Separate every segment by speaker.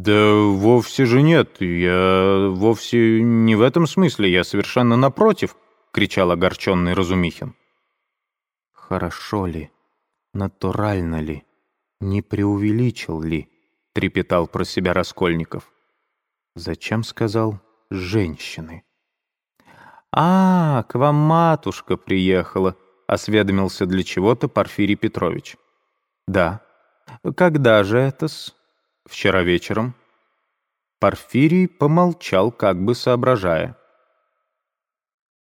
Speaker 1: «Да вовсе же нет. Я вовсе не в этом смысле. Я совершенно напротив», — кричал огорченный Разумихин.
Speaker 2: «Хорошо ли? Натурально ли? Не преувеличил ли?» — трепетал про себя Раскольников. «Зачем, — сказал, — женщины?»
Speaker 1: «А, к вам матушка приехала», — осведомился для чего-то Порфирий Петрович. «Да. Когда же это-с?» «Вчера вечером». Порфирий помолчал, как бы соображая.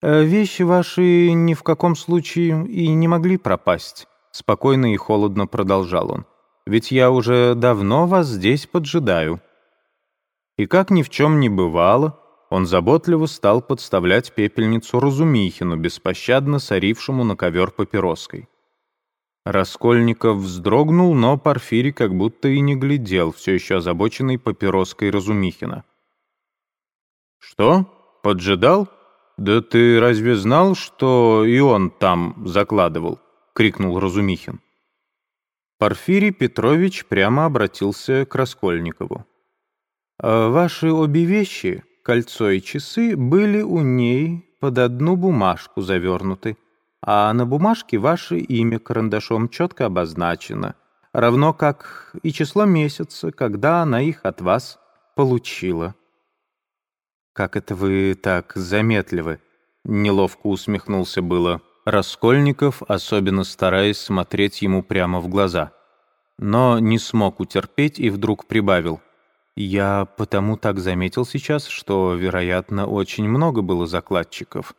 Speaker 1: «Э, «Вещи ваши ни в каком случае и не могли пропасть», — спокойно и холодно продолжал он. «Ведь я уже давно вас здесь поджидаю». И как ни в чем не бывало, он заботливо стал подставлять пепельницу Разумихину, беспощадно сорившему на ковер папироской. Раскольников вздрогнул, но Порфирий как будто и не глядел, все еще озабоченный папироской Разумихина. «Что? Поджидал? Да ты разве знал, что и он там закладывал?» — крикнул Разумихин. Порфирий Петрович прямо обратился к Раскольникову. «А «Ваши обе вещи, кольцо и часы, были у ней под одну бумажку завернуты а на бумажке ваше имя карандашом четко обозначено, равно как и число месяца, когда она их от вас получила».
Speaker 2: «Как это вы так заметливы?» — неловко усмехнулся было Раскольников, особенно стараясь смотреть ему прямо в глаза. Но не смог утерпеть и вдруг прибавил. «Я потому так заметил сейчас, что, вероятно, очень много было закладчиков»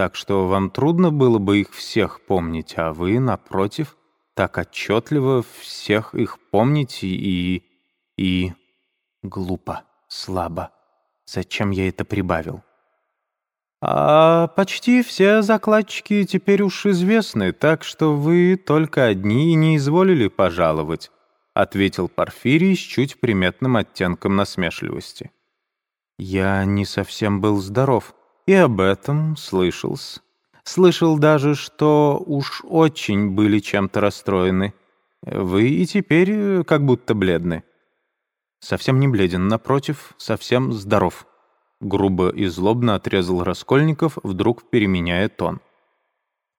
Speaker 2: так что вам трудно было бы их всех помнить, а вы, напротив, так отчетливо всех их помните и... и... глупо, слабо. Зачем я это прибавил?
Speaker 1: «А почти все закладчики теперь уж известны, так что вы только одни и не изволили пожаловать», ответил Порфирий с чуть приметным оттенком насмешливости.
Speaker 2: «Я не совсем был здоров», и об этом слышался. Слышал даже, что уж очень были чем-то расстроены. Вы и теперь э, как будто бледны. Совсем не бледен, напротив, совсем здоров. Грубо и злобно отрезал Раскольников, вдруг переменяя тон.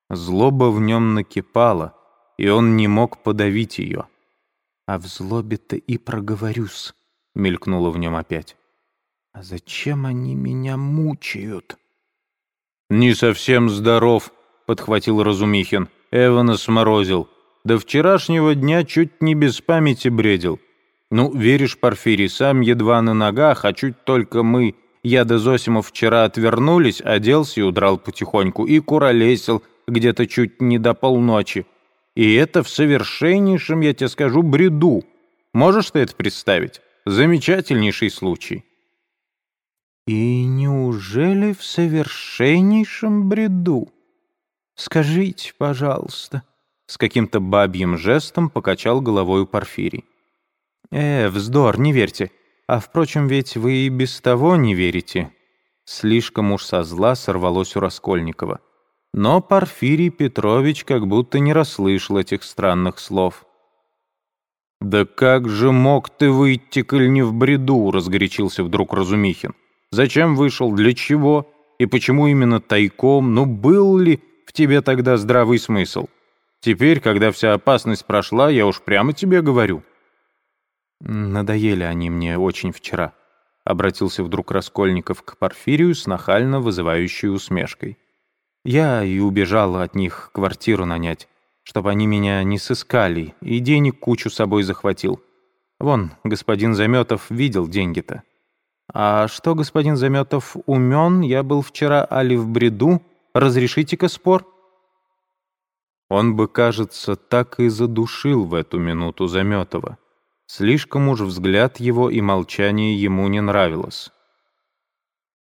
Speaker 2: Злоба в нем накипала, и он не мог подавить ее. «А в злобе-то и проговорюсь», — мелькнуло в нем опять. «А зачем они меня мучают?»
Speaker 1: «Не совсем здоров», — подхватил Разумихин. Эвана сморозил. До вчерашнего дня чуть не без памяти бредил. Ну, веришь, Порфирий, сам едва на ногах, а чуть только мы, я да Зосимов вчера отвернулись, оделся и удрал потихоньку, и куролесил где-то чуть не до полночи. И это в совершеннейшем, я тебе скажу, бреду. Можешь ты это представить? Замечательнейший случай.
Speaker 2: И неужели в совершеннейшем бреду? Скажите, пожалуйста. С каким-то бабьим жестом покачал головой Порфирий. Э, вздор, не верьте. А впрочем, ведь вы и без того не верите. Слишком уж со зла сорвалось у Раскольникова. Но Порфирий Петрович как будто не расслышал этих странных слов.
Speaker 1: «Да как же мог ты выйти, коль не в бреду?» — разгорячился вдруг Разумихин. Зачем вышел, для чего и почему именно тайком? Ну, был ли в тебе тогда здравый смысл? Теперь, когда вся опасность прошла, я уж прямо тебе говорю».
Speaker 2: «Надоели они мне очень вчера», — обратился вдруг Раскольников к Порфирию с нахально вызывающей усмешкой. «Я и убежал от них квартиру нанять, чтобы они меня не сыскали, и денег кучу с собой захватил. Вон, господин Заметов видел деньги-то». «А что, господин Заметов, умен? Я был вчера али в бреду. Разрешите-ка спор?»
Speaker 1: Он бы, кажется, так и задушил в эту минуту Заметова. Слишком уж взгляд его и молчание ему не нравилось.